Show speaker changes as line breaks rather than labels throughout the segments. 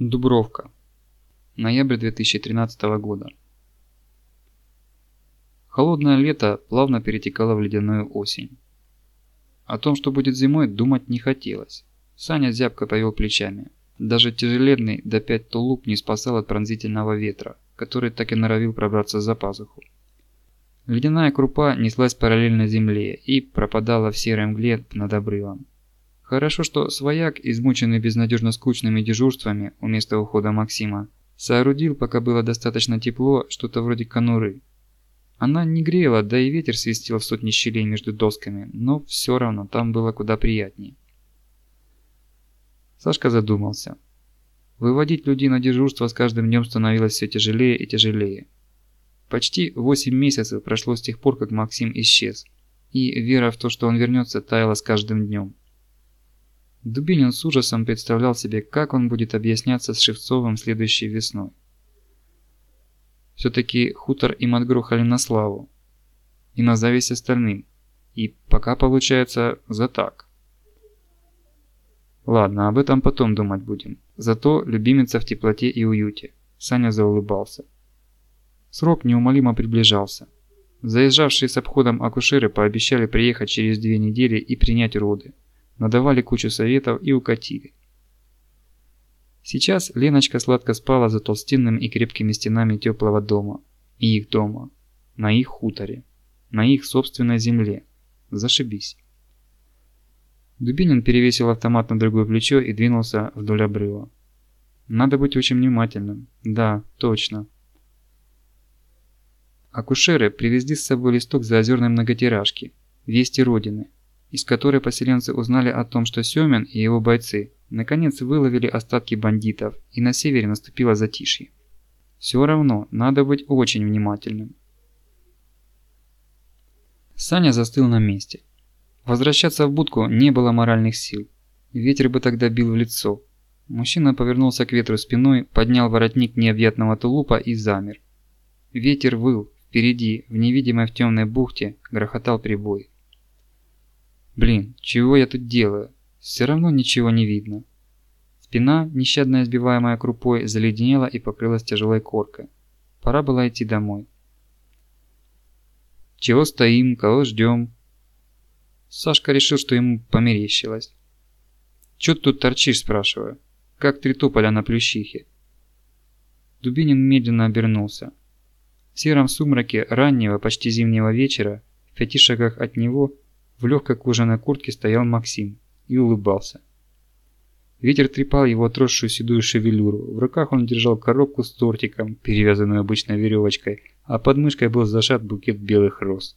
Дубровка. Ноябрь 2013 года. Холодное лето плавно перетекало в ледяную осень. О том, что будет зимой, думать не хотелось. Саня зябко повел плечами. Даже тяжеленный до 5 тулуп не спасал от пронзительного ветра, который так и норовил пробраться за пазуху. Ледяная крупа неслась параллельно земле и пропадала в серой мгле над обрывом. Хорошо, что свояк, измученный безнадежно скучными дежурствами у места ухода Максима, соорудил, пока было достаточно тепло, что-то вроде конуры. Она не грела, да и ветер свистел в сотни щелей между досками, но все равно там было куда приятнее. Сашка задумался. Выводить людей на дежурство с каждым днем становилось все тяжелее и тяжелее. Почти 8 месяцев прошло с тех пор, как Максим исчез, и вера в то, что он вернется, таяла с каждым днем. Дубинин с ужасом представлял себе, как он будет объясняться с Шевцовым следующей весной. Все-таки хутор им отгрохали на славу. И на зависть остальным. И пока получается за так. Ладно, об этом потом думать будем. Зато любимица в теплоте и уюте. Саня заулыбался. Срок неумолимо приближался. Заезжавшие с обходом акушеры пообещали приехать через две недели и принять роды надавали кучу советов и укатили. Сейчас Леночка сладко спала за толстенными и крепкими стенами теплого дома. И их дома. На их хуторе. На их собственной земле. Зашибись. Дубинин перевесил автомат на другое плечо и двинулся вдоль обрыва. Надо быть очень внимательным. Да, точно. Акушеры привезли с собой листок заозерной многотиражки. Вести Родины из которой поселенцы узнали о том, что Семен и его бойцы наконец выловили остатки бандитов, и на севере наступило затишье. Все равно надо быть очень внимательным. Саня застыл на месте. Возвращаться в будку не было моральных сил. Ветер бы тогда бил в лицо. Мужчина повернулся к ветру спиной, поднял воротник необъятного тулупа и замер. Ветер выл, впереди, в невидимой в темной бухте, грохотал прибой. Блин, чего я тут делаю? Все равно ничего не видно. Спина, нещадно избиваемая крупой, заледенела и покрылась тяжелой коркой. Пора было идти домой. Чего стоим, кого ждем? Сашка решил, что ему померещилось. Чё ты тут торчишь, спрашиваю? Как три тополя на плющихе. Дубинин медленно обернулся. В сером сумраке раннего, почти зимнего вечера, в пяти шагах от него, в легкой кожаной куртке стоял Максим и улыбался. Ветер трепал его отросшую седую шевелюру. В руках он держал коробку с тортиком, перевязанную обычной веревочкой, а под мышкой был зажат букет белых роз.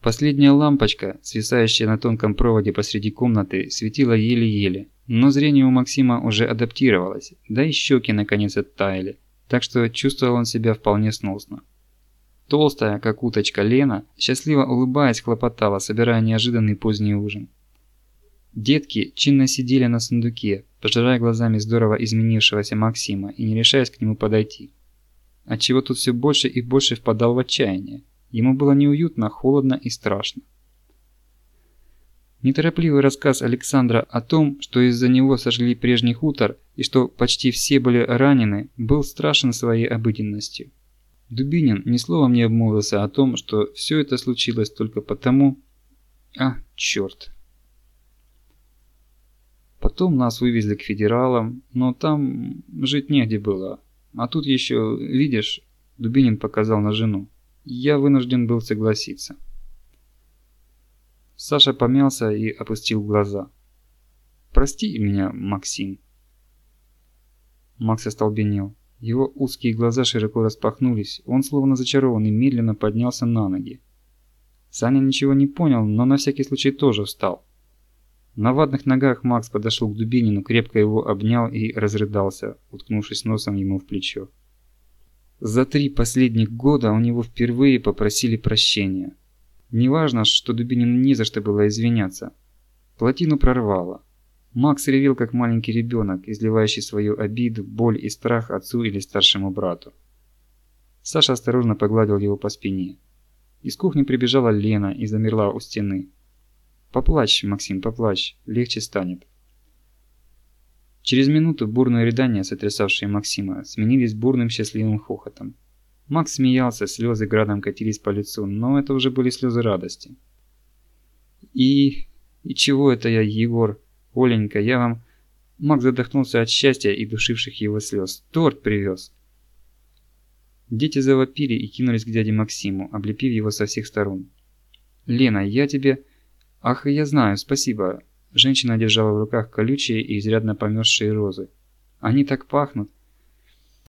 Последняя лампочка, свисающая на тонком проводе посреди комнаты, светила еле-еле, но зрение у Максима уже адаптировалось, да и щеки наконец оттаяли, так что чувствовал он себя вполне сносно. Толстая, как уточка Лена, счастливо улыбаясь, хлопотала, собирая неожиданный поздний ужин. Детки чинно сидели на сундуке, пожирая глазами здорово изменившегося Максима и не решаясь к нему подойти. Отчего тут все больше и больше впадал в отчаяние. Ему было неуютно, холодно и страшно. Неторопливый рассказ Александра о том, что из-за него сожгли прежний хутор и что почти все были ранены, был страшен своей обыденностью. Дубинин ни словом не обмолвился о том, что все это случилось только потому... А, черт. Потом нас вывезли к федералам, но там жить негде было. А тут еще, видишь, Дубинин показал на жену. Я вынужден был согласиться. Саша помялся и опустил глаза. «Прости меня, Максим». Макс остолбенел. Его узкие глаза широко распахнулись, он словно зачарованный медленно поднялся на ноги. Саня ничего не понял, но на всякий случай тоже встал. На ватных ногах Макс подошел к Дубинину, крепко его обнял и разрыдался, уткнувшись носом ему в плечо. За три последних года у него впервые попросили прощения. Неважно, что Дубинину не за что было извиняться. Плотину прорвало. Макс ревел, как маленький ребенок, изливающий свою обиду, боль и страх отцу или старшему брату. Саша осторожно погладил его по спине. Из кухни прибежала Лена и замерла у стены. «Поплачь, Максим, поплачь, легче станет». Через минуту бурные рыдания, сотрясавшие Максима, сменились бурным счастливым хохотом. Макс смеялся, слезы градом катились по лицу, но это уже были слезы радости. «И... и чего это я, Егор? Оленька, я вам...» Макс задохнулся от счастья и душивших его слез. «Торт привез!» Дети завопили и кинулись к дяде Максиму, облепив его со всех сторон. «Лена, я тебе...» «Ах, я знаю, спасибо!» Женщина держала в руках колючие и изрядно померзшие розы. «Они так пахнут!»